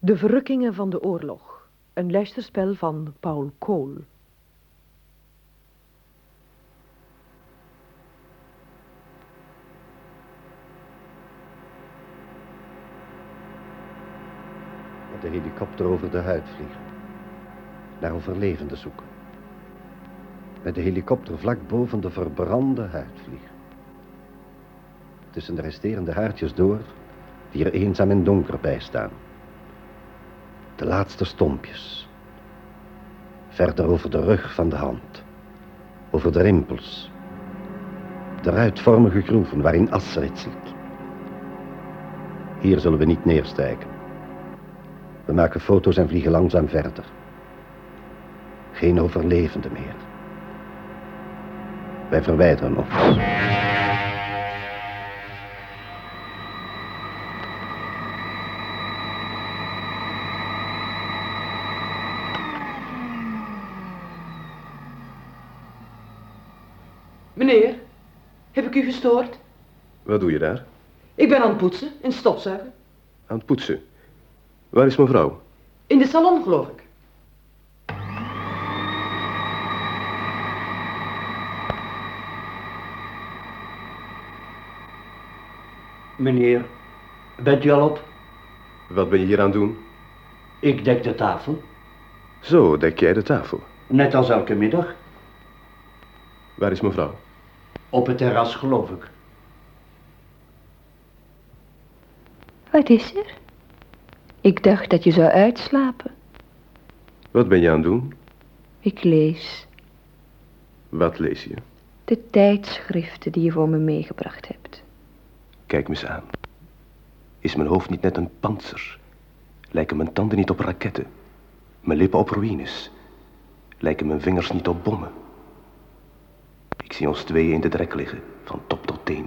De verrukkingen van de oorlog. Een luisterspel van Paul Kool. de helikopter over de huid vliegen. Naar overlevenden zoeken. Met de helikopter vlak boven de verbrande huid vliegen. Tussen de resterende haartjes door, die er eenzaam en donker bij staan. De laatste stompjes. Verder over de rug van de hand. Over de rimpels. De ruitvormige groeven waarin as ritselt. Hier zullen we niet neerstijgen. We maken foto's en vliegen langzaam verder. Geen overlevenden meer. Wij verwijderen ons. Meneer, heb ik u gestoord? Wat doe je daar? Ik ben aan het poetsen en stofzuigen. Aan het poetsen. Waar is mevrouw? In de salon, geloof ik. Meneer, bent u al op? Wat ben je hier aan het doen? Ik dek de tafel. Zo, dek jij de tafel. Net als elke middag. Waar is mevrouw? Op het terras, geloof ik. Wat is er? Ik dacht dat je zou uitslapen. Wat ben je aan het doen? Ik lees Wat lees je? de tijdschriften die je voor me meegebracht hebt. Kijk me eens aan. Is mijn hoofd niet net een panzer? Lijken mijn tanden niet op raketten? Mijn lippen op ruïnes? Lijken mijn vingers niet op bommen? Ik zie ons tweeën in de drek liggen, van top tot teen.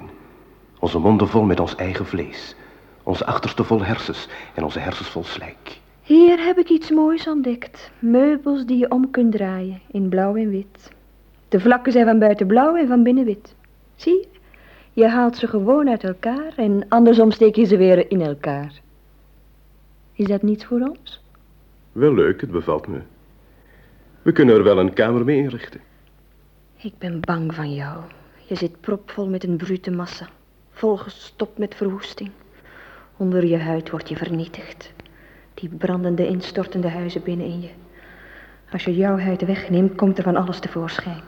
Onze monden vol met ons eigen vlees. Onze achterste vol hersens en onze hersens vol slijk. Hier heb ik iets moois ontdekt. Meubels die je om kunt draaien, in blauw en wit. De vlakken zijn van buiten blauw en van binnen wit. Zie je? Je haalt ze gewoon uit elkaar en andersom steek je ze weer in elkaar. Is dat niets voor ons? Wel leuk, het bevalt me. We kunnen er wel een kamer mee inrichten. Ik ben bang van jou. Je zit propvol met een brute massa. Volgestopt met verwoesting. Onder je huid word je vernietigd. Die brandende, instortende huizen binnenin je. Als je jouw huid wegneemt, komt er van alles tevoorschijn.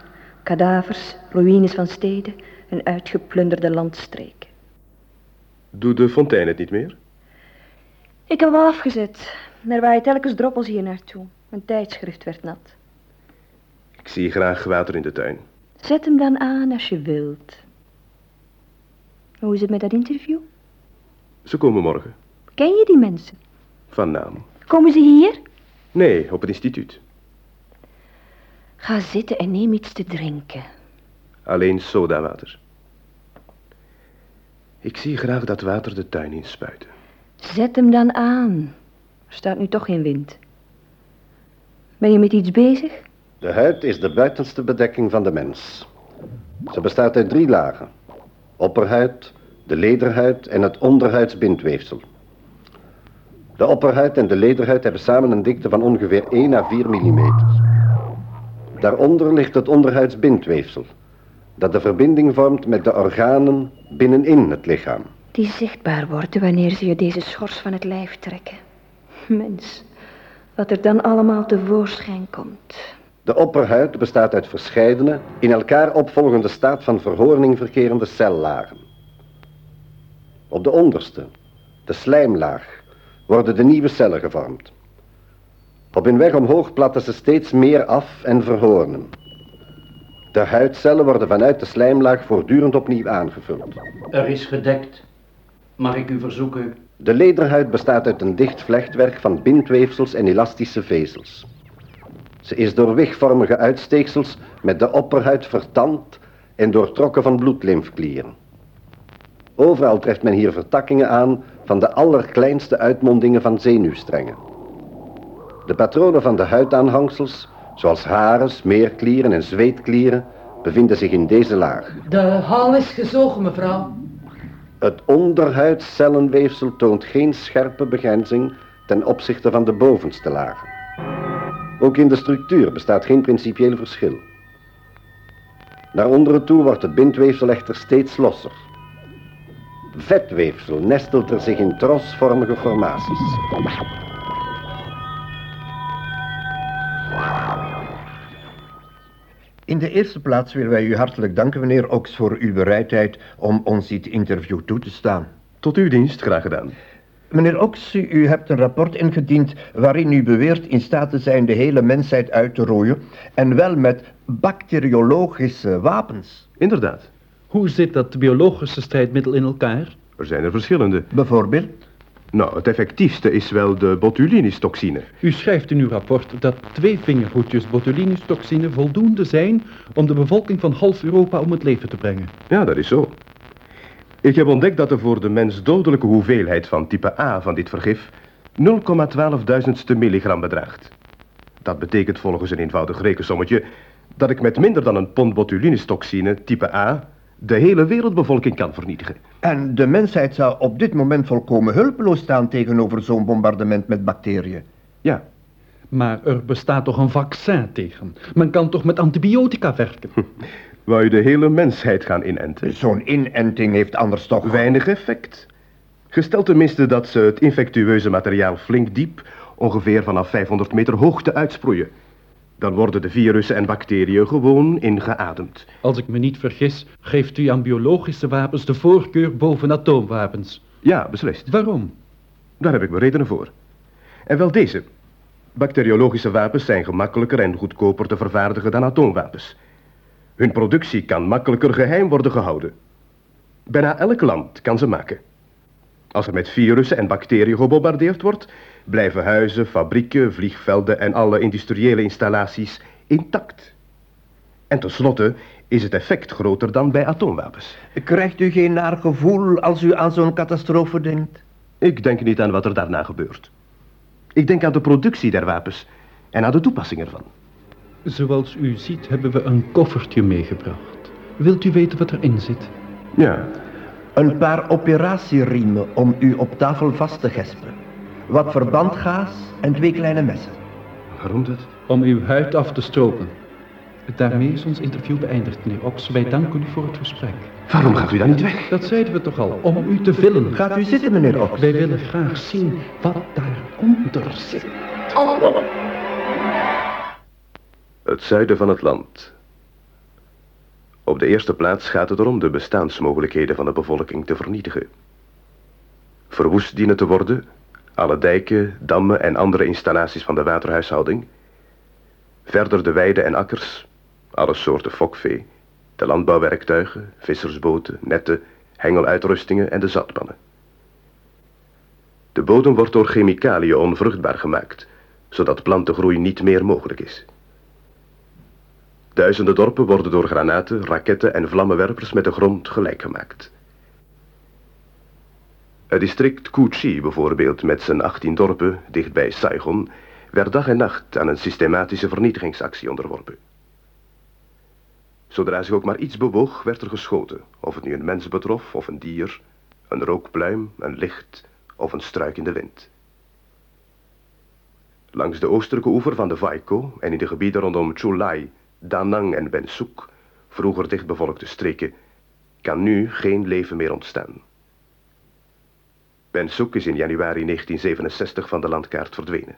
Kadavers, ruïnes van steden en uitgeplunderde landstreken. Doe de fontein het niet meer? Ik heb hem afgezet. Er waaien telkens droppels hier naartoe. Mijn tijdschrift werd nat. Ik zie graag water in de tuin. Zet hem dan aan als je wilt. Hoe is het met dat interview? Ze komen morgen. Ken je die mensen? Van naam. Komen ze hier? Nee, op het instituut. Ga zitten en neem iets te drinken. Alleen sodawater. Ik zie graag dat water de tuin inspuiten. Zet hem dan aan. Er staat nu toch geen wind. Ben je met iets bezig? De huid is de buitenste bedekking van de mens. Ze bestaat uit drie lagen. Opperhuid, de lederhuid en het onderhuidsbindweefsel. De opperhuid en de lederhuid hebben samen een dikte van ongeveer 1 à 4 mm. Daaronder ligt het onderhuidsbindweefsel, dat de verbinding vormt met de organen binnenin het lichaam. Die zichtbaar worden wanneer ze je deze schors van het lijf trekken. Mens, wat er dan allemaal tevoorschijn komt. De opperhuid bestaat uit verscheidene, in elkaar opvolgende staat van verhoorning verkerende cellagen. Op de onderste, de slijmlaag, worden de nieuwe cellen gevormd. Op hun weg omhoog platten ze steeds meer af en verhoornen. De huidcellen worden vanuit de slijmlaag voortdurend opnieuw aangevuld. Er is gedekt. Mag ik u verzoeken? De lederhuid bestaat uit een dicht vlechtwerk van bindweefsels en elastische vezels. Ze is door wigvormige uitsteeksels met de opperhuid vertand en doortrokken van bloedlymfklieren. Overal treft men hier vertakkingen aan van de allerkleinste uitmondingen van zenuwstrengen. De patronen van de huidaanhangsels, zoals haren, smeerklieren en zweetklieren, bevinden zich in deze laag. De hal is gezogen, mevrouw. Het onderhuidscellenweefsel toont geen scherpe begrenzing ten opzichte van de bovenste lagen. Ook in de structuur bestaat geen principieel verschil. Naar onderen toe wordt het bindweefsel echter steeds losser. Vetweefsel nestelt er zich in trosvormige formaties. In de eerste plaats willen wij u hartelijk danken, meneer Ox, voor uw bereidheid om ons dit interview toe te staan. Tot uw dienst, graag gedaan. Meneer Ox, u hebt een rapport ingediend waarin u beweert in staat te zijn de hele mensheid uit te rooien en wel met bacteriologische wapens. Inderdaad, Hoe zit dat biologische strijdmiddel in elkaar? er zijn er verschillende. Bijvoorbeeld? Nou, het effectiefste is wel de botulinustoxine. U schrijft in uw rapport dat twee vingerhoedjes botulinustoxine voldoende zijn om de bevolking van half Europa om het leven te brengen. Ja, dat is zo. Ik heb ontdekt dat er voor de mens dodelijke hoeveelheid van type A van dit vergif 0,12 milligram bedraagt. Dat betekent volgens een eenvoudig rekensommetje dat ik met minder dan een pond botulinustoxine type A de hele wereldbevolking kan vernietigen. En de mensheid zou op dit moment volkomen hulpeloos staan tegenover zo'n bombardement met bacteriën. Ja, Maar er bestaat toch een vaccin tegen? Men kan toch met antibiotica werken? wou je de hele mensheid gaan inenten? Zo'n inenting heeft anders toch... Weinig effect. Gesteld tenminste dat ze het infectieuze materiaal flink diep, ongeveer vanaf 500 meter hoogte uitsproeien. Dan worden de virussen en bacteriën gewoon ingeademd. Als ik me niet vergis, geeft u aan biologische wapens de voorkeur boven atoomwapens. Ja, beslist. Waarom? Daar heb ik mijn redenen voor. En wel deze. Bacteriologische wapens zijn gemakkelijker en goedkoper te vervaardigen dan atoomwapens. Hun productie kan makkelijker geheim worden gehouden. Bijna elk land kan ze maken. Als er met virussen en bacteriën gebombardeerd wordt, blijven huizen, fabrieken, vliegvelden en alle industriële installaties intact. En tenslotte is het effect groter dan bij atoomwapens. Krijgt u geen naar gevoel als u aan zo'n catastrofe denkt? Ik denk niet aan wat er daarna gebeurt. Ik denk aan de productie der wapens en aan de toepassing ervan. Zoals u ziet hebben we een koffertje meegebracht. Wilt u weten wat erin zit? Ja, Een paar operatieriemen om u op tafel vast te gespen. Wat verbandgaas en twee kleine messen. waarom dat? Om uw huid af te stropen. Daarmee is ons interview beëindigd, meneer Ox. Wij danken u voor het gesprek. Waarom gaat u dan niet weg? Dat zeiden we toch al, om u te villen. Gaat u zitten, meneer Ox? Wij willen graag zien wat daaronder zit. Het zuiden van het land. Op de eerste plaats gaat het erom de bestaansmogelijkheden van de bevolking te vernietigen. Verwoest dienen te worden, alle dijken, dammen en andere installaties van de waterhuishouding. Verder de weiden en akkers, alle soorten fokvee, de landbouwwerktuigen, vissersboten, netten, hengeluitrustingen en de zatpannen. De bodem wordt door chemicaliën onvruchtbaar gemaakt, zodat plantengroei niet meer mogelijk is. Duizenden dorpen worden door granaten, raketten en vlammenwerpers met de grond gelijk gemaakt. Het district Kuchi bijvoorbeeld met zijn 18 dorpen dichtbij Saigon werd dag en nacht aan een systematische vernietigingsactie onderworpen. Zodra zich ook maar iets bewoog, werd er geschoten, of het nu een mens betrof of een dier, een rookpluim, een licht of een struik in de wind. Langs de oostelijke oever van de Waiko en in de gebieden rondom Chulai, Danang en Bensuk, vroeger dichtbevolkte streken, kan nu geen leven meer ontstaan. Bensuk is in januari 1967 van de landkaart verdwenen.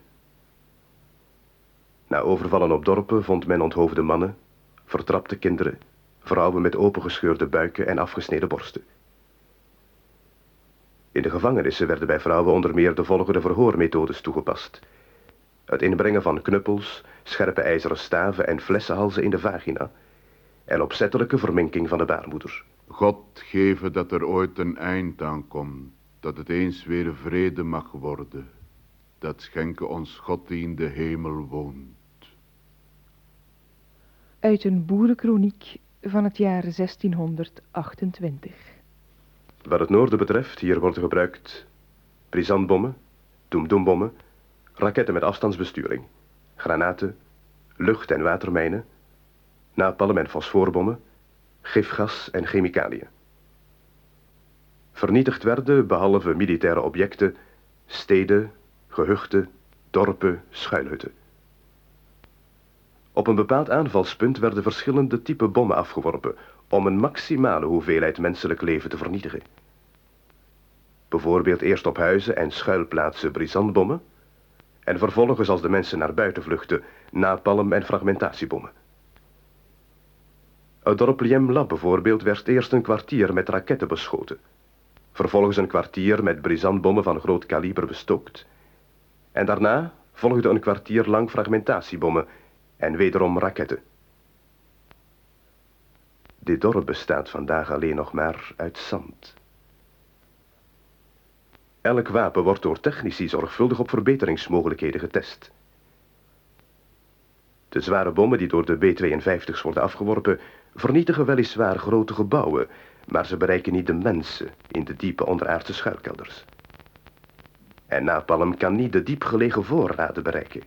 Na overvallen op dorpen vond men onthoofde mannen, vertrapte kinderen, vrouwen met opengescheurde buiken en afgesneden borsten. In de gevangenissen werden bij vrouwen onder meer de volgende verhoormethodes toegepast. Het inbrengen van knuppels, scherpe ijzeren staven en flessenhalzen in de vagina en opzettelijke verminking van de baarmoeder. God geven dat er ooit een eind aan komt, dat het eens weer vrede mag worden. Dat schenke ons God die in de hemel woont. Uit een boerenkroniek van het jaar 1628. Wat het noorden betreft, hier worden gebruikt brisantbommen, doemdoembommen, raketten met afstandsbesturing, granaten, lucht- en watermijnen, napalm- en fosfoorbommen, gifgas en chemicaliën. Vernietigd werden, behalve militaire objecten, steden, gehuchten, dorpen, schuilhutten. Op een bepaald aanvalspunt werden verschillende type bommen afgeworpen om een maximale hoeveelheid menselijk leven te vernietigen. Bijvoorbeeld eerst op huizen en schuilplaatsen brisantbommen en vervolgens als de mensen naar buiten vluchten napalm- en fragmentatiebommen. Het dorp Liemla bijvoorbeeld werd eerst een kwartier met raketten beschoten. Vervolgens een kwartier met brisantbommen van groot kaliber bestookt. En daarna volgde een kwartier lang fragmentatiebommen en wederom raketten. Dit dorp bestaat vandaag alleen nog maar uit zand. Elk wapen wordt door technici zorgvuldig op verbeteringsmogelijkheden getest. De zware bommen die door de B-52's worden afgeworpen vernietigen weliswaar grote gebouwen, maar ze bereiken niet de mensen in de diepe onderaardse schuilkelders. En napalm kan niet de diepgelegen voorraden bereiken.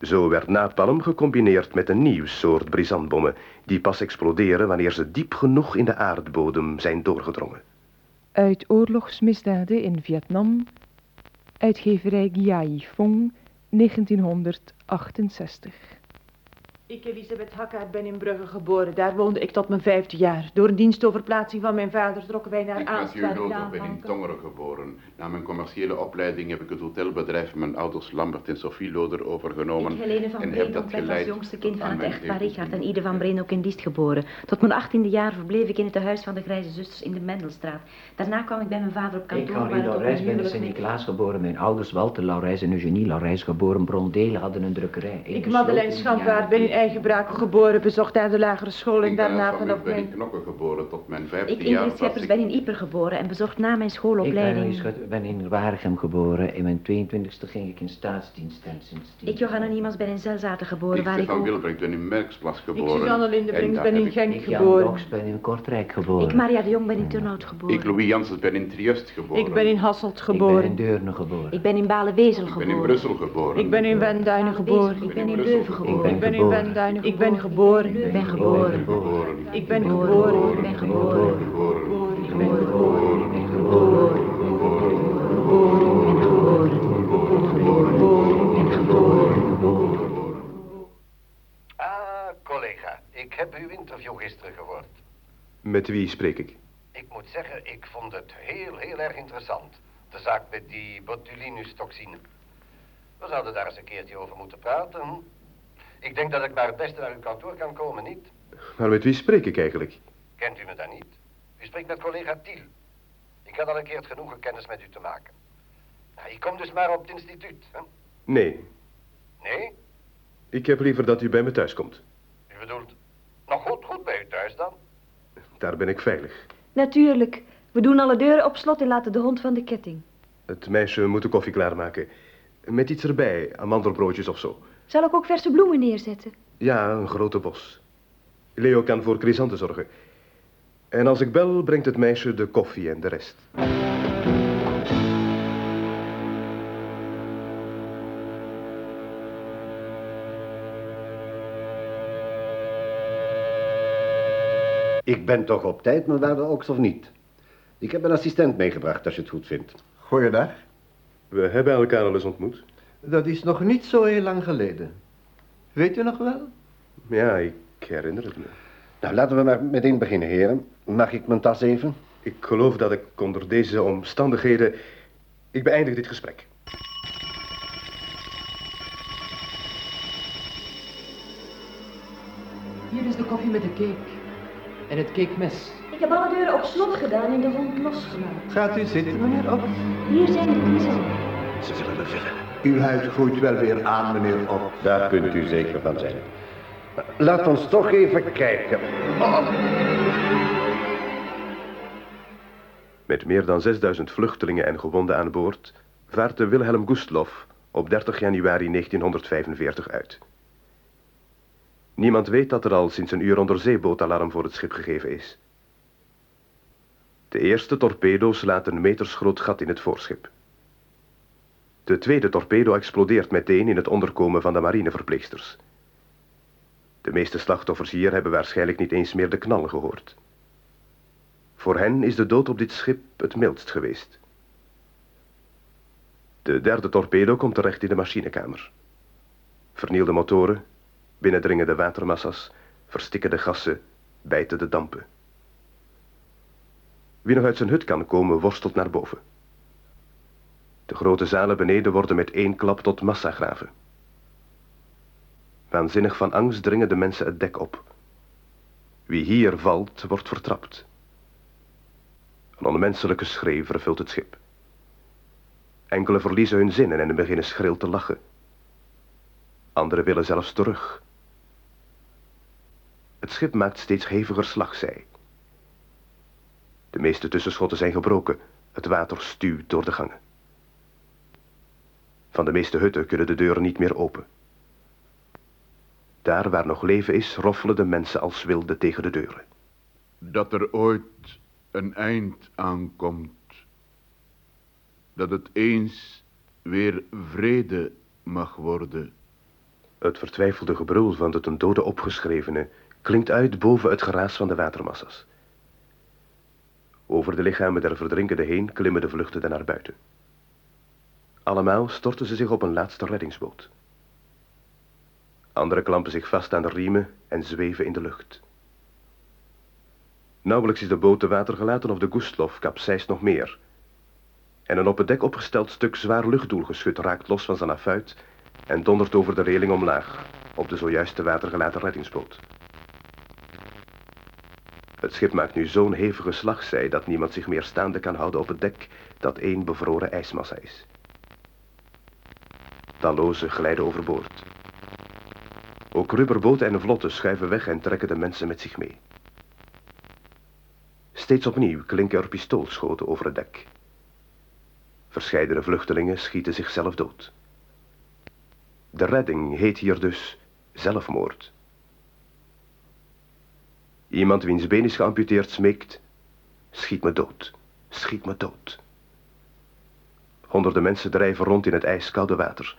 Zo werd napalm gecombineerd met een nieuw soort brisantbommen die pas exploderen wanneer ze diep genoeg in de aardbodem zijn doorgedrongen. Uit oorlogsmisdaden in Vietnam, uitgeverij Giai Fong, 1968. Ik, Elisabeth Hakkaert, ben in Brugge geboren. Daar woonde ik tot mijn vijfde jaar. Door een dienstoverplaatsing van mijn vader trokken wij naar Ik was Aansluit. geoloog, ben in Tongeren geboren. Na mijn commerciële opleiding heb ik het hotelbedrijf van mijn ouders Lambert en Sophie Loder overgenomen. Ik, Helene van en heb Breen, dat ben als jongste kind van het mijn echtpaar 17e. Richard en Ide van Breen ook in Diest geboren. Tot mijn achttiende jaar verbleef ik in het huis van de Grijze Zusters in de Mendelstraat. Daarna kwam ik bij mijn vader op Ik, kantoor. Henri het op Laurijs, ben in huwelijk Sint-Nicolaas geboren. Mijn ouders, Walter Laurijs en Eugenie Laurijs, geboren Brondelen, hadden een drukkerij. Ik, Madeleine Schandwaard, ben in Eigenbraken geboren, bezocht daar de lagere school en Ik daarna ben vanaf ben in. Knokken geboren tot mijn vijfde Ik, jaar. Ingrid was Scheppers, ik- ben in Ieper geboren en bezocht na mijn Ik schoolopleiding. Schut- ben in Waregem geboren. In mijn 22e ging ik in staatsdienst en sindsdien... Ik, Johanna Niemans, ben in Zelzaten geboren, Ik, waar ik ook... Wilbrecht, ben in Merksplas Ik, geboren. Suzanne Lindebrink, En ben in Genk Ik, Jan geboren. Doks, ben in Kortrijk geboren. Ik, Maria de Jong, ben in Turnhout geboren. Ik, Louis Janssens, ben in Triest geboren. Ik ben in Hasselt Ik ben in geboren. Deurne geboren. Ik ben in Balenwezel Ik ben in geboren. Brussel geboren. Ik ben in Wenduinen geboren. Ik ben in Brussel Leuven geboren. geboren. Ik ben in Ik ben geboren. Ik ben geboren. geboren. Ik ben Geboren. geboren. Ik ben geboren. Geboren. Ik ben geboren. Ik ben geboren. Ah, collega, ik heb uw interview gisteren gehoord. Met wie spreek ik? Ik moet zeggen, ik vond het heel, heel erg interessant. De zaak met die botulinus-toxine. We zouden daar eens een keertje over moeten praten. Ik denk dat ik maar het beste naar uw kantoor kan komen, niet? Maar met wie spreek ik eigenlijk? Kent u me dan niet? U spreekt met collega Thiel. Ik had al een keer het genoegen kennis met u te maken. Nou, ik kom dus maar op het instituut, hè? Nee, Nee? ik heb liever dat u bij me thuis komt. U bedoelt... Nou goed, goed bij u thuis dan. Daar ben ik veilig. Natuurlijk. We doen alle deuren op slot en laten de hond van de ketting. Het meisje moet de koffie klaarmaken. Met iets erbij, amandelbroodjes of zo. Zal ik ook verse bloemen neerzetten? Ja, een grote bos. Leo kan voor chrysanten zorgen. En als ik bel, brengt het meisje de koffie en de rest. Ik ben toch op tijd, mijn waarde Oks, of niet? Ik heb een assistent meegebracht, als je het goed vindt. Goeiedag. We hebben elkaar al eens ontmoet. Dat is nog niet zo heel lang geleden. Weet u nog wel? Ja, ik herinner het me. Nou, laten we maar meteen beginnen, heren. Mag ik mijn tas even? Ik geloof dat ik onder deze omstandigheden... Ik beëindig dit gesprek. Hier is de koffie met de cake. En het cakemes. Ik heb alle deuren op slot gedaan en de hond losgelaten. Gaat u zitten, meneer Op? Hier zijn de kiezen. Ze zullen me vullen. Uw huid groeit wel weer aan, meneer Op. Daar kunt u zeker van zijn. Laat ons toch even kijken. Met meer dan 6000 vluchtelingen en gewonden aan boord... vaart de Wilhelm Gustloff op 30 januari 1945 uit. Niemand weet dat er al sinds een uur onderzeebootalarm voor het schip gegeven is. De eerste torpedo slaat een metersgroot gat in het voorschip. De tweede torpedo explodeert meteen in het onderkomen van de marineverpleegsters. De meeste slachtoffers hier hebben waarschijnlijk niet eens meer de knallen gehoord. Voor hen is de dood op dit schip het mildst geweest. De derde torpedo komt terecht in de machinekamer. Vernielde motoren, binnendringende watermassa's, verstikkende gassen, bijten de dampen. Wie nog uit zijn hut kan komen, worstelt naar boven. De grote zalen beneden worden met één klap tot massagraven. Waanzinnig van angst dringen de mensen het dek op. Wie hier valt, wordt vertrapt. Een onmenselijke schreeuw vervult het schip. Enkele verliezen hun zinnen en beginnen schril te lachen. Anderen willen zelfs terug. Het schip maakt steeds heviger slagzij. De meeste tussenschotten zijn gebroken. Het water stuwt door de gangen. Van de meeste hutten kunnen de deuren niet meer open. Daar waar nog leven is, roffelen de mensen als wilde tegen de deuren. Dat er ooit een eind aankomt. Dat het eens weer vrede mag worden. Het vertwijfelde gebrul van de ten dode opgeschrevene klinkt uit boven het geraas van de watermassa's. Over de lichamen der verdrinkenden heen klimmen de vluchtenden naar buiten. Allemaal storten ze zich op een laatste reddingsboot. Anderen klampen zich vast aan de riemen en zweven in de lucht. Nauwelijks is de boot te water gelaten of de Gustlof kapseist nog meer. En een op het dek opgesteld stuk zwaar luchtdoelgeschut raakt los van zijn affuit en dondert over de reling omlaag op de zojuist te water gelaten reddingsboot. Het schip maakt nu zo'n hevige slagzij dat niemand zich meer staande kan houden op het dek dat één bevroren ijsmassa is. Tallozen glijden overboord. Ook rubberboten en vlotten schuiven weg en trekken de mensen met zich mee. Steeds opnieuw klinken er pistoolschoten over het dek. Verscheidene vluchtelingen schieten zichzelf dood. De redding heet hier dus zelfmoord. Iemand wiens been is geamputeerd smeekt, schiet me dood, schiet me dood. Honderden mensen drijven rond in het ijskoude water,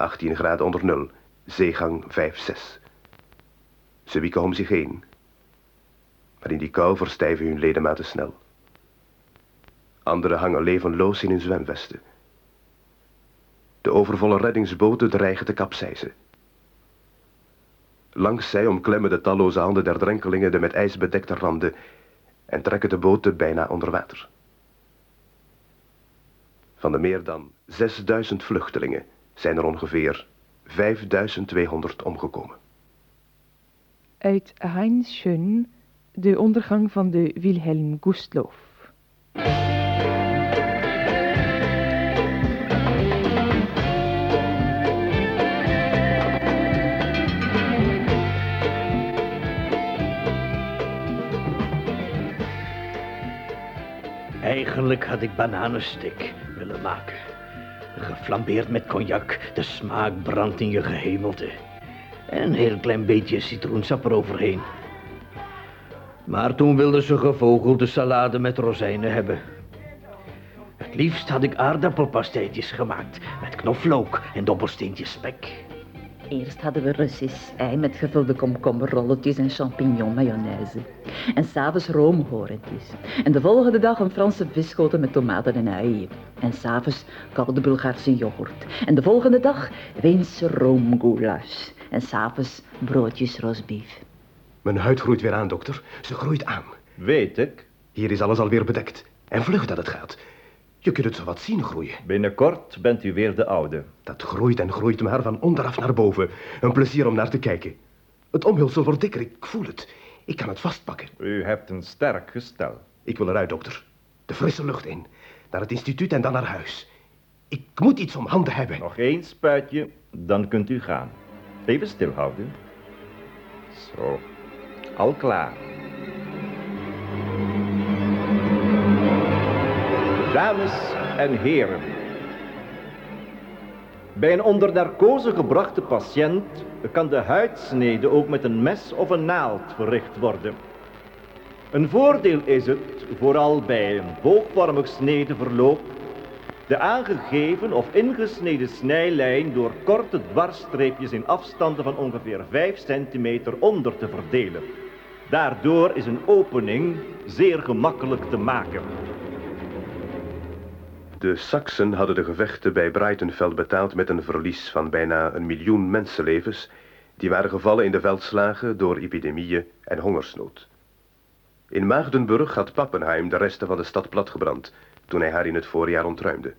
18 graden onder nul, zeegang 5-6. Ze wieken om zich heen, maar in die kou verstijven hun ledematen snel. Anderen hangen levenloos in hun zwemvesten. De overvolle reddingsboten dreigen te kapseizen. Langs zij omklemmen de talloze handen der drenkelingen de met ijs bedekte randen en trekken de boten bijna onder water. Van de meer dan 6000 vluchtelingen zijn er ongeveer 5200 omgekomen. Uit Heinz Schön, de ondergang van de Wilhelm Gustloff. Eigenlijk had ik bananenstik willen maken. Geflambeerd met cognac, de smaak brandt in je gehemelte. En een heel klein beetje citroensap eroverheen. Maar toen wilden ze gevogelde salade met rozijnen hebben. Het liefst had ik aardappelpastijtjes gemaakt met knoflook en dobbelsteentjes spek. Eerst hadden we Russisch ei met gevulde komkommerrolletjes en champignon mayonaise. En s'avonds roomhorentjes. En de volgende dag een Franse visschotel met tomaten en uien. En s'avonds koude Bulgaarse yoghurt. En de volgende dag Weense roomgoulash. En s'avonds broodjes rosbief. Mijn huid groeit weer aan, dokter. Ze groeit aan. Weet ik. Hier is alles alweer bedekt. En vlug dat het gaat. Je kunt het zo wat zien groeien. Binnenkort bent u weer de oude. Dat groeit en groeit maar van onderaf naar boven. Een plezier om naar te kijken. Het omhulsel wordt dikker, ik voel het. Ik kan het vastpakken. U hebt een sterk gestel. Ik wil eruit, dokter. De frisse lucht in. Naar het instituut en dan naar huis. Ik moet iets om handen hebben. Nog één spuitje, dan kunt u gaan. Even stilhouden. Zo. Al klaar. Dames en heren. Bij een onder narcose gebrachte patiënt kan de huidsnede ook met een mes of een naald verricht worden. Een voordeel is het, vooral bij een boogvormig snedeverloop, de aangegeven of ingesneden snijlijn door korte dwarsstreepjes in afstanden van ongeveer 5 centimeter onder te verdelen. Daardoor is een opening zeer gemakkelijk te maken. De Saksen hadden de gevechten bij Breitenfeld betaald met een verlies van bijna een miljoen mensenlevens die waren gevallen in de veldslagen door epidemieën en hongersnood. In Maagdenburg had Pappenheim de resten van de stad platgebrand toen hij haar in het voorjaar ontruimde.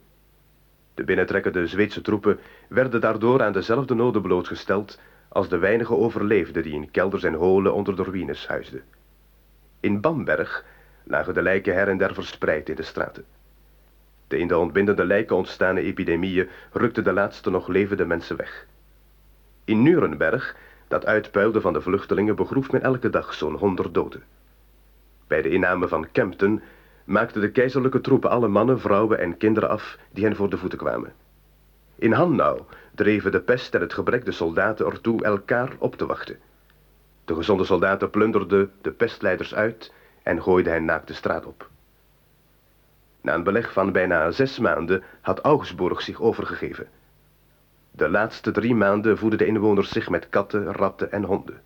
De binnentrekkende Zweedse troepen werden daardoor aan dezelfde noden blootgesteld als de weinige overleefden die in kelders en holen onder de ruïnes huisden. In Bamberg lagen de lijken her en der verspreid in de straten. De in de ontbindende lijken ontstane epidemieën rukten de laatste nog levende mensen weg. In Nuremberg, dat uitpuilde van de vluchtelingen, begroef men elke dag zo'n honderd doden. Bij de inname van Kempten maakten de keizerlijke troepen alle mannen, vrouwen en kinderen af die hen voor de voeten kwamen. In Hanau dreven de pest en het gebrek de soldaten ertoe elkaar op te wachten. De gezonde soldaten plunderden de pestleiders uit en gooiden hen naakt de straat op. Na een beleg van bijna zes maanden had Augsburg zich overgegeven. De laatste drie maanden voeden de inwoners zich met katten, ratten en honden.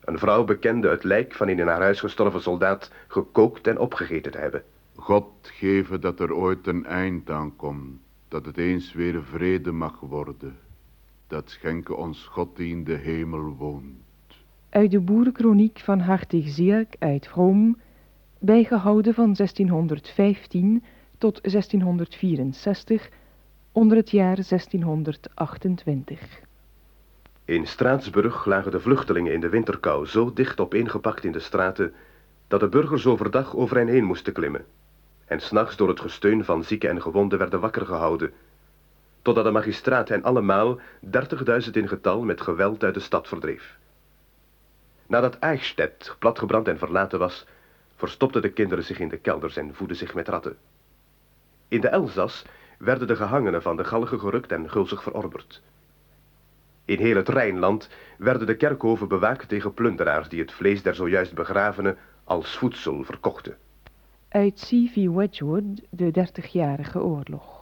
Een vrouw bekende het lijk van een in haar huis gestorven soldaat gekookt en opgegeten te hebben. God geven dat er ooit een eind aan komt, dat het eens weer vrede mag worden. Dat schenke ons God die in de hemel woont. Uit de boerenkroniek van Hartig Zierk uit Vroom, bijgehouden van 1615 tot 1664, onder het jaar 1628. In Straatsburg lagen de vluchtelingen in de winterkou zo dicht opeengepakt in de straten dat de burgers overdag over hen heen moesten klimmen en s'nachts door het gesteun van zieken en gewonden werden wakker gehouden, totdat de magistraat hen allemaal, 30.000 in getal, met geweld uit de stad verdreef. Nadat Eichstätt platgebrand en verlaten was, verstopten de kinderen zich in de kelders en voeden zich met ratten. In de Elzas werden de gehangenen van de galgen gerukt en gulzig verorberd. In heel het Rijnland werden de kerkhoven bewaakt tegen plunderaars die het vlees der zojuist begravenen als voedsel verkochten. Uit C.V. Wedgwood, de Dertigjarige Oorlog.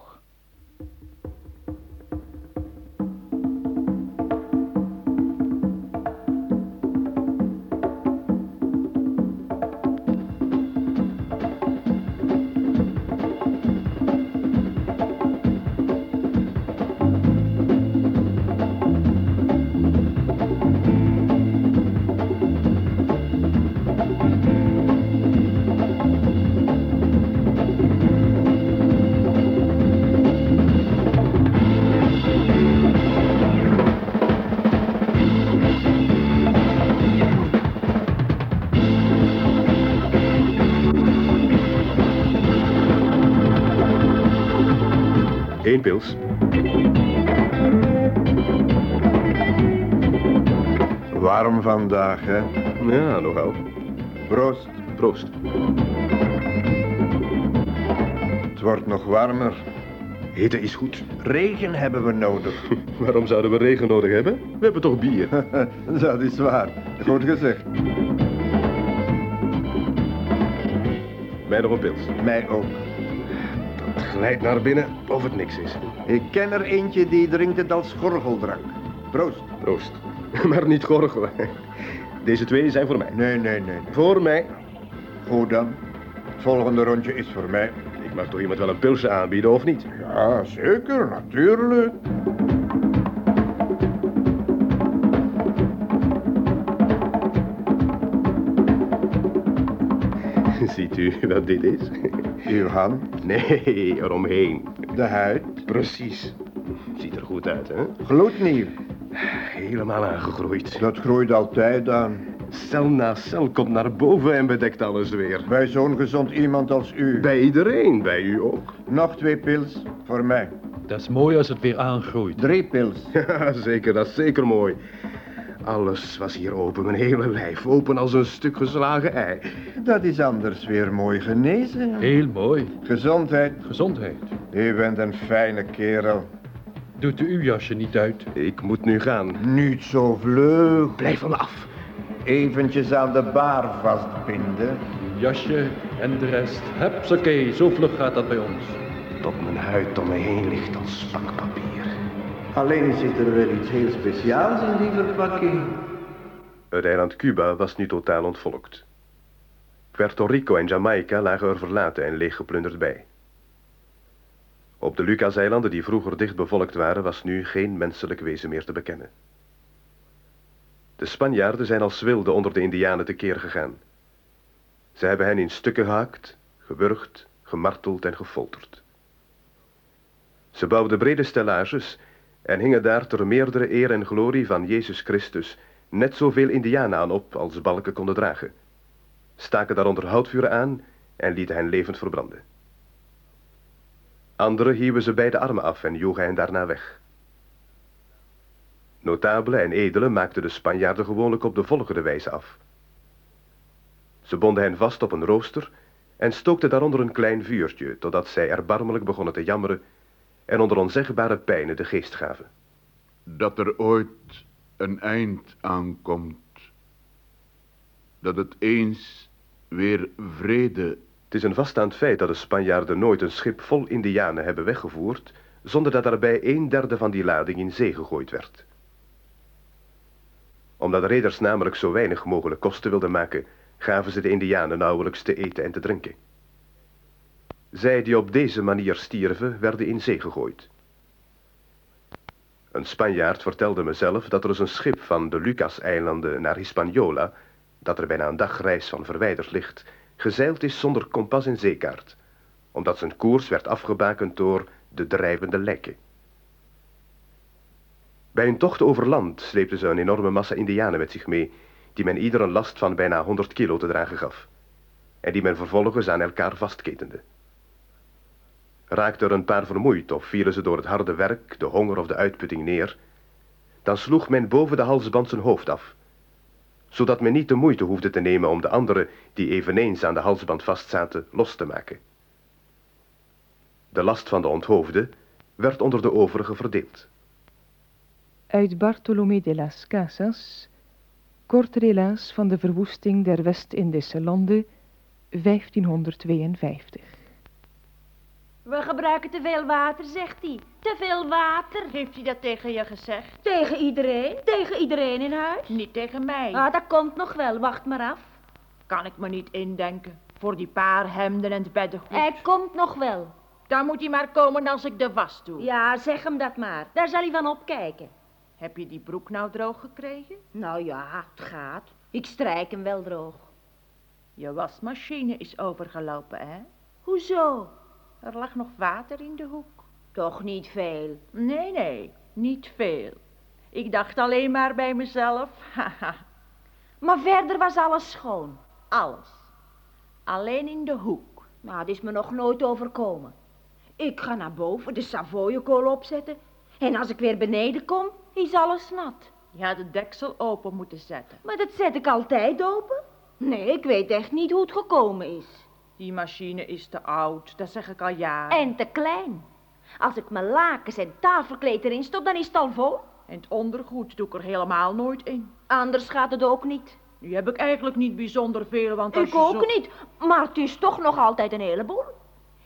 Warm vandaag, hè? Ja, nogal. Proost. Proost. Het wordt nog warmer. Eten is goed. Regen hebben we nodig. Waarom zouden we regen nodig hebben? We hebben toch bier? Dat is waar. Goed gezegd. Mij nog een pils. Mij ook. Dat glijdt naar binnen of het niks is. Ik ken er eentje die drinkt het als gorgeldrank. Proost. Proost. Maar niet gorgelen. Deze twee zijn voor mij. Nee, nee, nee. nee. Voor mij. Goed dan. Het volgende rondje is voor mij. Ik mag toch iemand wel een pilsje aanbieden, of niet? Ja, zeker, natuurlijk. Ziet u wat dit is? Uw hand? Nee, eromheen. De huid? Precies. Ziet er goed uit, hè? Gloednieuw. Helemaal aangegroeid. Dat groeit altijd aan. Cel na cel komt naar boven en bedekt alles weer. Bij zo'n gezond iemand als u. Bij iedereen, bij u ook. Nog twee pils voor mij. Dat is mooi als het weer aangroeit. Drie pils. Ja, zeker, dat is zeker mooi. Alles was hier open, mijn hele lijf, open als een stuk geslagen ei. Dat is anders weer mooi genezen. Heel mooi. Gezondheid. Gezondheid. U bent een fijne kerel. Doet u uw jasje niet uit? Ik moet nu gaan. Niet zo vlug. Blijf van af. Eventjes aan de baar vastbinden. Jasje en de rest. Hupsakee, zo vlug gaat dat bij ons. Tot mijn huid om me heen ligt als pakpapier. Alleen zit er wel iets heel speciaals in die verpakking. Het eiland Cuba was nu totaal ontvolkt. Puerto Rico en Jamaica lagen er verlaten en leeggeplunderd bij. Op de Lucaseilanden, die vroeger dicht bevolkt waren, was nu geen menselijk wezen meer te bekennen. De Spanjaarden zijn als wilden onder de Indianen tekeer gegaan. Ze hebben hen in stukken gehakt, gewurgd, gemarteld en gefolterd. Ze bouwden brede stellages en hingen daar ter meerdere eer en glorie van Jezus Christus net zoveel Indianen aan op als balken konden dragen, staken daaronder houtvuren aan en lieten hen levend verbranden. Anderen hieuwen ze bij de armen af en joegen hen daarna weg. Notabelen en edelen maakten de Spanjaarden gewoonlijk op de volgende wijze af. Ze bonden hen vast op een rooster en stookten daaronder een klein vuurtje, totdat zij erbarmelijk begonnen te jammeren en onder onzegbare pijnen de geest gaven. Dat er ooit een eind aankomt. Dat het eens weer vrede... Het is een vaststaand feit dat de Spanjaarden nooit een schip vol indianen hebben weggevoerd, zonder dat daarbij een derde van die lading in zee gegooid werd. Omdat de reders namelijk zo weinig mogelijk kosten wilden maken, gaven ze de indianen nauwelijks te eten en te drinken. Zij die op deze manier stierven, werden in zee gegooid. Een Spanjaard vertelde me zelf dat er eens een schip van de Lucas-eilanden naar Hispaniola, dat er bijna een dagreis van verwijderd ligt, gezeild is zonder kompas en zeekaart, omdat zijn koers werd afgebakend door de drijvende lijken. Bij een tocht over land sleepten ze een enorme massa indianen met zich mee, die men ieder een last van bijna 100 kilo te dragen gaf, en die men vervolgens aan elkaar vastketende. Raakte er een paar vermoeid of vielen ze door het harde werk, de honger of de uitputting neer, dan sloeg men boven de halsband zijn hoofd af, zodat men niet de moeite hoefde te nemen om de anderen, die eveneens aan de halsband vastzaten, los te maken. De last van de onthoofde werd onder de overigen verdeeld. Uit Bartolomé de las Casas, kort relaas van de verwoesting der West-Indische landen, 1552. We gebruiken te veel water, zegt hij. Te veel water. Heeft hij dat tegen je gezegd? Tegen iedereen? Tegen iedereen in huis? Niet tegen mij. Ah, dat komt nog wel. Wacht maar af. Kan ik me niet indenken. Voor die paar hemden en het beddengoed. Hij komt nog wel. Dan moet hij maar komen als ik de was doe. Ja, zeg hem dat maar. Daar zal hij van opkijken. Heb je die broek nou droog gekregen? Nou ja, het gaat. Ik strijk hem wel droog. Je wasmachine is overgelopen, hè? Hoezo? Er lag nog water in de hoek. Toch niet veel. Nee, nee, niet veel. Ik dacht alleen maar bij mezelf, haha. maar verder was alles schoon. Alles. Alleen in de hoek. Nou, dat is me nog nooit overkomen. Ik ga naar boven de Savoyekool opzetten. En als ik weer beneden kom, is alles nat. Je had het deksel open moeten zetten. Maar dat zet ik altijd open. Nee, ik weet echt niet hoe het gekomen is. Die machine is te oud, dat zeg ik al jaren. En te klein. Als ik mijn lakens en tafelkleed erin stop, dan is het al vol. En het ondergoed doe ik er helemaal nooit in. Anders gaat het ook niet. Nu heb ik eigenlijk niet bijzonder veel, want als Ik je ook zo... niet, maar het is toch nog altijd een heleboel.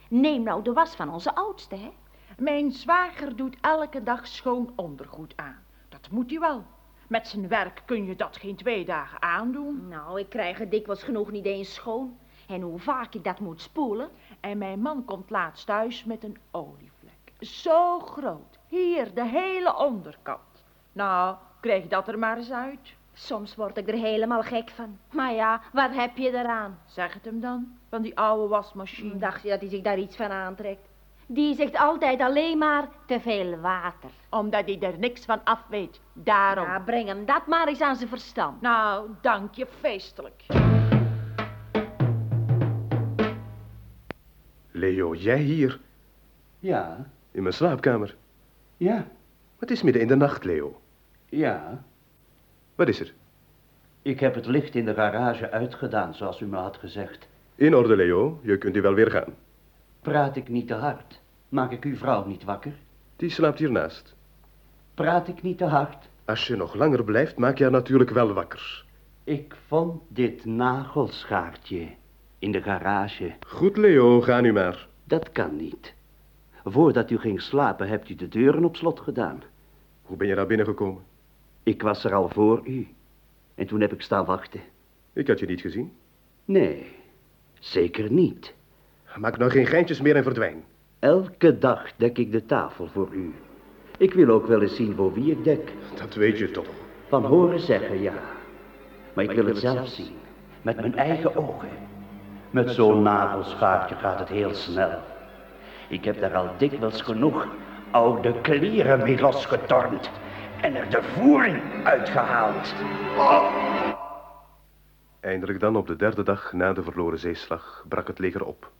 Neem nou de was van onze oudste, hè. Mijn zwager doet elke dag schoon ondergoed aan. Dat moet hij wel. Met zijn werk kun je dat geen twee dagen aandoen. Nou, ik krijg het dikwijls genoeg niet eens schoon. En hoe vaak ik dat moet spoelen. En mijn man komt laatst thuis met een olievlek. Zo groot. Hier, de hele onderkant. Nou, krijg dat er maar eens uit. Soms word ik er helemaal gek van. Maar ja, wat heb je eraan? Zeg het hem dan, van die oude wasmachine. Dacht je dat hij zich daar iets van aantrekt? Die zegt altijd alleen maar te veel water. Omdat hij er niks van af weet. Daarom. Ja, breng hem dat maar eens aan zijn verstand. Nou, dank je feestelijk. Leo, jij hier? Ja, In mijn slaapkamer. ja, Het is midden in de nacht, Leo. ja. Wat is er? Ik heb het licht in de garage uitgedaan, zoals u me had gezegd. In orde, Leo. Je kunt hier wel weer gaan. Praat ik niet te hard? Maak ik uw vrouw niet wakker? Die slaapt hiernaast. Praat ik niet te hard? Als je nog langer blijft, maak je haar natuurlijk wel wakker. Ik vond dit nagelschaartje in de garage. Goed, Leo, ga nu maar. Dat kan niet. Voordat u ging slapen, hebt u de deuren op slot gedaan. Hoe ben je daar binnengekomen? Ik was er al voor u. En toen heb ik staan wachten. Ik had je niet gezien. Nee, zeker niet. Maak nou geen geintjes meer en verdwijn. Elke dag dek ik de tafel voor u. Ik wil ook wel eens zien voor wie ik dek. Dat weet je toch. Van horen zeggen, ja. Maar ik wil het zelf zien. Met mijn eigen ogen. Met zo'n nagelschaartje gaat het heel snel. Ik heb daar al dikwijls genoeg oude kleren mee losgetornd. En er de voering uitgehaald. Eindelijk dan, op de derde dag na de verloren zeeslag, brak het leger op.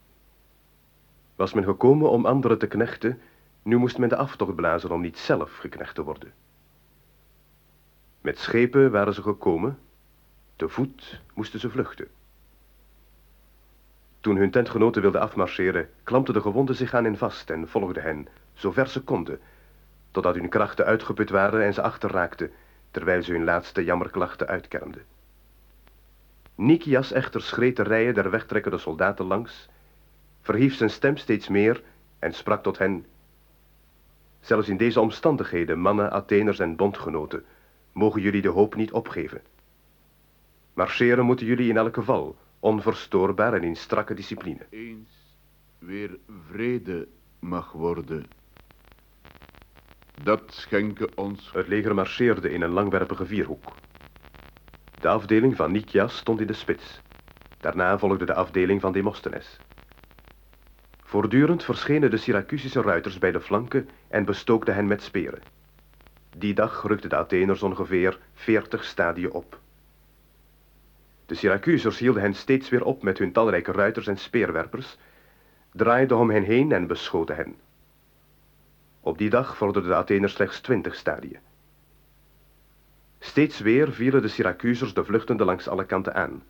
Was men gekomen om anderen te knechten, nu moest men de aftocht blazen om niet zelf geknecht te worden. Met schepen waren ze gekomen, te voet moesten ze vluchten. Toen hun tentgenoten wilden afmarcheren, klampten de gewonden zich aan hen vast en volgden hen, zover ze konden, totdat hun krachten uitgeput waren en ze achterraakten, terwijl ze hun laatste jammerklachten uitkermden. Nikias echter schreed de rijen der wegtrekkende soldaten langs, verhief zijn stem steeds meer en sprak tot hen. Zelfs in deze omstandigheden, mannen, Atheners en bondgenoten, mogen jullie de hoop niet opgeven. Marcheren moeten jullie in elk geval, onverstoorbaar en in strakke discipline. Eens weer vrede mag worden. Dat schenken ons... Het leger marcheerde in een langwerpige vierhoek. De afdeling van Nikias stond in de spits. Daarna volgde de afdeling van Demosthenes. Voortdurend verschenen de Syracusische ruiters bij de flanken en bestookten hen met speren. Die dag rukten de Atheners ongeveer veertig stadien op. De Syracusers hielden hen steeds weer op met hun talrijke ruiters en speerwerpers, draaiden om hen heen en beschoten hen. Op die dag vorderden de Atheners slechts twintig stadien. Steeds weer vielen de Syracusers de vluchtenden langs alle kanten aan.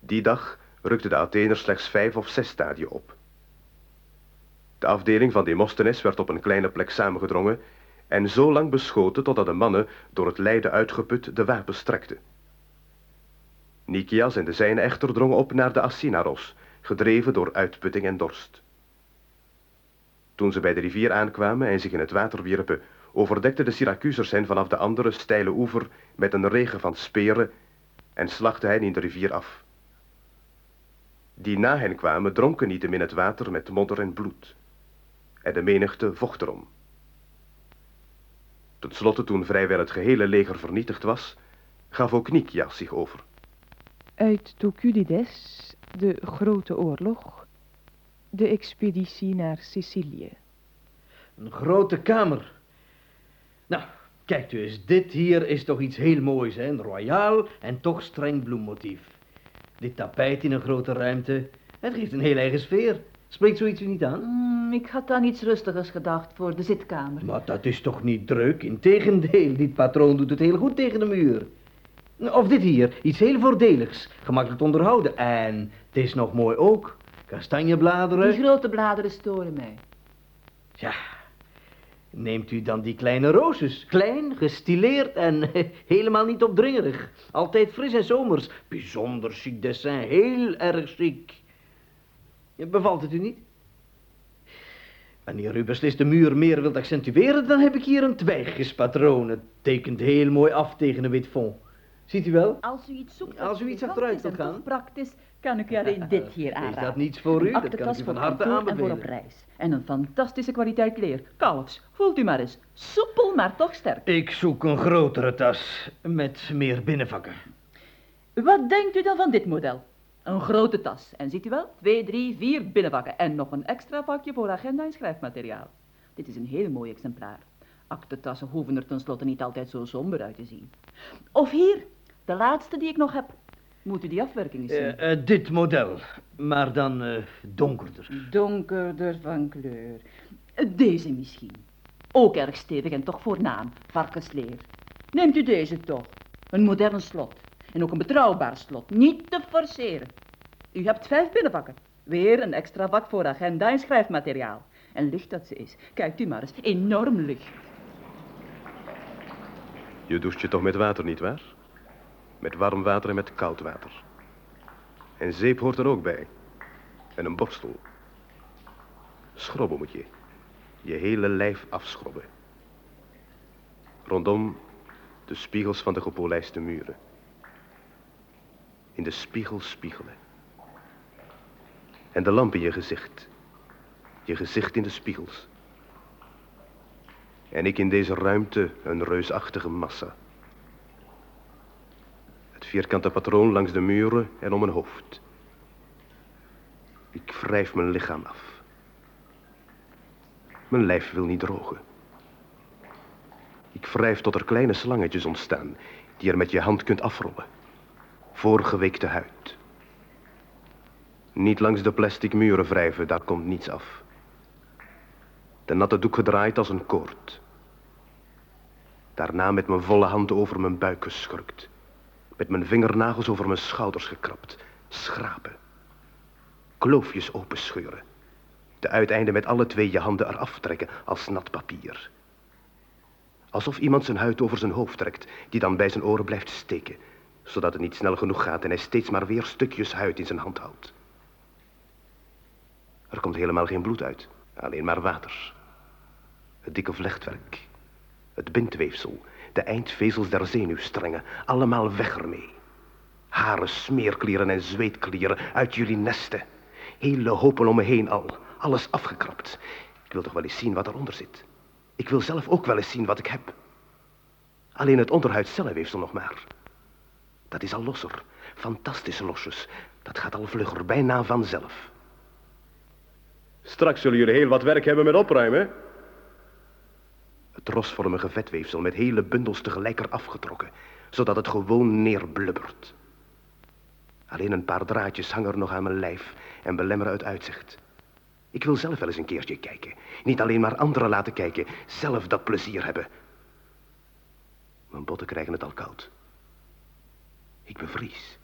Die dag rukten de Atheners slechts vijf of zes stadien op. De afdeling van Demosthenes werd op een kleine plek samengedrongen en zo lang beschoten totdat de mannen door het lijden uitgeput de wapens strekten. Nikias en de zijnen echter drongen op naar de Assinaros, gedreven door uitputting en dorst. Toen ze bij de rivier aankwamen en zich in het water wierpen, overdekten de Syracusers hen vanaf de andere steile oever met een regen van speren en slachten hen in de rivier af. Die na hen kwamen dronken niettemin het water met modder en bloed. En de menigte vocht erom. Ten slotte, toen vrijwel het gehele leger vernietigd was, gaf ook Nikias zich over. Uit Thucydides, de Grote Oorlog, de expeditie naar Sicilië. Een grote kamer. Nou, kijkt u eens, dit hier is toch iets heel moois, hè? Een royaal en toch streng bloemmotief. Dit tapijt in een grote ruimte, het geeft een heel eigen sfeer. Spreekt zoiets u niet aan? Mm, ik had aan iets rustigers gedacht voor de zitkamer. Maar dat is toch niet druk? Integendeel, dit patroon doet het heel goed tegen de muur. Of dit hier, iets heel voordeligs, gemakkelijk te onderhouden. En het is nog mooi ook. Kastanjebladeren. Die grote bladeren storen mij. Ja, neemt u dan die kleine roosjes. Klein, gestileerd en helemaal niet opdringerig. Altijd fris en zomers. Bijzonder chic dessin, heel erg chic. Bevalt het u niet? Wanneer u beslist de muur meer wilt accentueren, dan heb ik hier een twijgjespatroon. Het tekent heel mooi af tegen een wit fond. Ziet u wel? Als u iets zoekt Als u iets achteruit wilt gaan. praktisch, kan ik u alleen dit hier aanraden. Is dat niets voor u? Een Dat kan ik u van harte kantoor en voor aanbevelen. op reis. En een fantastische kwaliteit leer. Kalfs, voelt u maar eens. Soepel, maar toch sterk. Ik zoek een grotere tas met meer binnenvakken. Wat denkt u dan van dit model? Een grote tas. En ziet u wel? Twee, drie, vier binnenvakken. En nog een extra vakje voor agenda en schrijfmateriaal. Dit is een heel mooi exemplaar. Aktentassen hoeven er tenslotte niet altijd zo somber uit te zien. Of hier, de laatste die ik nog heb. Moet u die afwerking eens zien? Eh, eh, dit model, maar dan eh, donkerder. Donkerder van kleur. Deze misschien. Ook erg stevig en toch voornaam. Varkensleer. Neemt u deze toch. Een modern slot. En ook een betrouwbaar slot. Niet te forceren. U hebt vijf binnenvakken. Weer een extra vak voor agenda en schrijfmateriaal. En licht dat ze is. Kijkt u maar eens. Enorm licht. Je doucht je toch met water, nietwaar? Met warm water en met koud water. En zeep hoort er ook bij. En een borstel. Schrobben moet je. Je hele lijf afschrobben. Rondom de spiegels van de gepolijste muren. In de spiegel spiegelen. En de lamp in je gezicht. Je gezicht in de spiegels. En ik in deze ruimte een reusachtige massa. Vierkante patroon langs de muren en om mijn hoofd. Ik wrijf mijn lichaam af. Mijn lijf wil niet drogen. Ik wrijf tot er kleine slangetjes ontstaan, die er met je hand kunt afrollen. Voorgeweekte huid. Niet langs de plastic muren wrijven, daar komt niets af. De natte doek gedraaid als een koord. Daarna met mijn volle hand over mijn buik geschurkt. Met mijn vingernagels over mijn schouders gekrapt. Schrapen. Kloofjes openscheuren. De uiteinden met alle twee je handen eraf trekken als nat papier. Alsof iemand zijn huid over zijn hoofd trekt, die dan bij zijn oren blijft steken, zodat het niet snel genoeg gaat en hij steeds maar weer stukjes huid in zijn hand houdt. Er komt helemaal geen bloed uit, alleen maar water. Het dikke vlechtwerk, het bindweefsel, de eindvezels der zenuwstrengen, allemaal weg ermee. Haren, smeerklieren en zweetklieren uit jullie nesten. Hele hopen om me heen al, alles afgekrapt. Ik wil toch wel eens zien wat eronder zit. Ik wil zelf ook wel eens zien wat ik heb. Alleen het onderhuidscellenweefsel nog maar. Dat is al losser, fantastisch losjes. Dat gaat al vlugger, bijna vanzelf. Straks zullen jullie heel wat werk hebben met opruimen. Het rosvormige vetweefsel met hele bundels tegelijk eraf getrokken, zodat het gewoon neerblubbert. Alleen een paar draadjes hangen er nog aan mijn lijf en belemmeren het uitzicht. Ik wil zelf wel eens een keertje kijken. Niet alleen maar anderen laten kijken, zelf dat plezier hebben. Mijn botten krijgen het al koud. Ik bevries.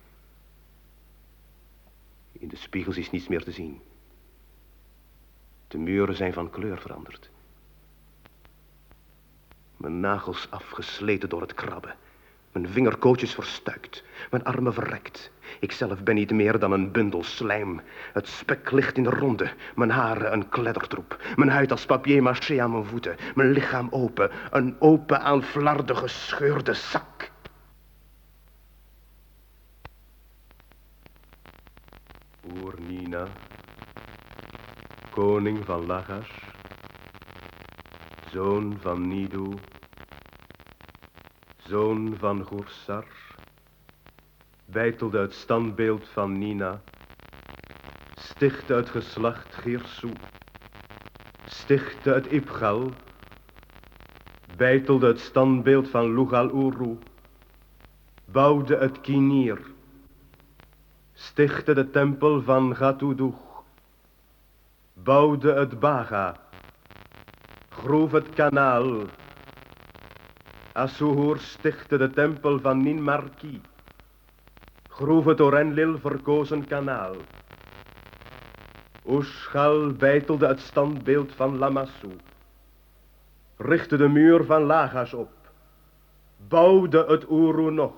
In de spiegels is niets meer te zien. De muren zijn van kleur veranderd. Mijn nagels afgesleten door het krabben. Mijn vingerkootjes verstuikt. Mijn armen verrekt. Ikzelf ben niet meer dan een bundel slijm. Het spek ligt in de ronde. Mijn haren een kleddertroep. Mijn huid als papier maché aan mijn voeten. Mijn lichaam open. Een open aan flarden gescheurde zak. Oer Nina. Koning van Lagash. Zoon van Nidu. Zoon van Gursar beitelde het standbeeld van Nina, stichtte het geslacht Geersoe, stichtte het Ipgal, beitelde het standbeeld van Lugal Uru, bouwde het Kinir, stichtte de tempel van Gatuduch, bouwde het Baga, groef het kanaal, Asuhur stichtte de tempel van Ninmarki, groef het Orenlil verkozen kanaal. Oeschal beitelde het standbeeld van Lamassu, richtte de muur van Lagas op, bouwde het Uru nog,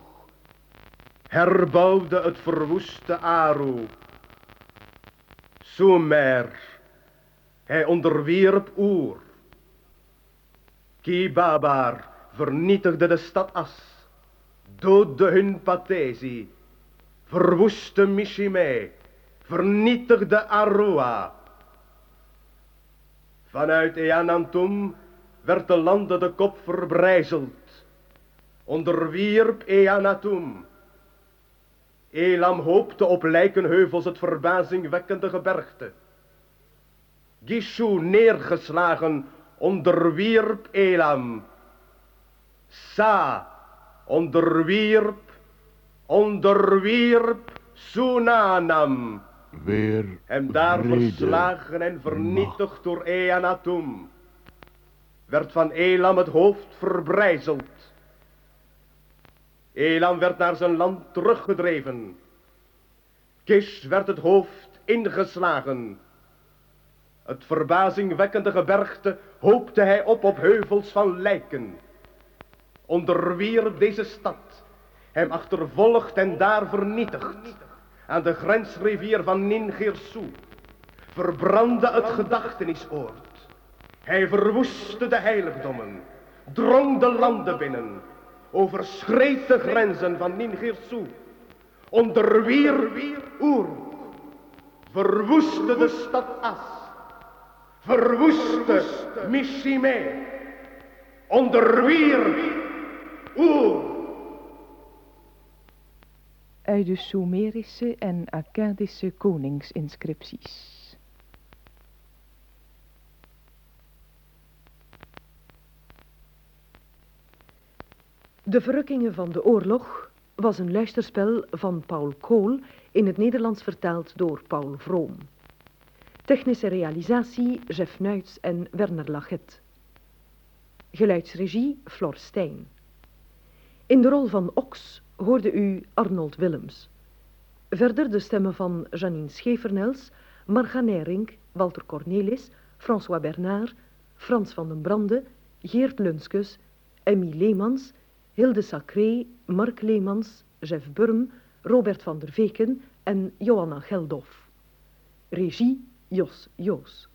herbouwde het verwoeste Aru. Sumer, hij onderwierp Oer. Kibabar vernietigde de stad As, doodde hun Pathesi, verwoestte Mishime, vernietigde Arua. Vanuit Eanantum werd de landen de kop verbrijzeld, onderwierp Eanatum. Elam hoopte op lijkenheuvels het verbazingwekkende gebergte. Gishu neergeslagen onderwierp Elam. Sa onderwierp onderwierp Sunanam. Weer Hem daar verslagen en vernietigd door Eanatum. Werd van Elam het hoofd verbrijzeld. Elam werd naar zijn land teruggedreven. Kish werd het hoofd ingeslagen. Het verbazingwekkende gebergte hoopte hij op op heuvels van lijken. Onderwierp deze stad, hem achtervolgd en daar vernietigd. Aan de grensrivier van Ningersu verbrandde het gedachtenisoord. Hij verwoestte de heiligdommen, drong de landen binnen, overschreed de grenzen van Ningersu, onderwierp Oer, verwoestte de stad As, verwoeste Mishime, onderwierp Oer. Uit de Sumerische en Akkadische koningsinscripties. De verrukkingen van de oorlog was een luisterspel van Paul Kool in het Nederlands vertaald door Paul Vroom. Technische realisatie Jeff Nuits en Werner Lachet. Geluidsregie Flor Stijn. In de rol van Ox hoorde u Arnold Willems. Verder de stemmen van Janine Schevernels, Marga Nering, Walter Cornelis, François Bernard, Frans van den Brande, Geert Lunskes, Emmy Leemans, Hilde Sacré, Mark Leemans, Jeff Burm, Robert van der Veken en Johanna Geldof. Regie Jos Joos.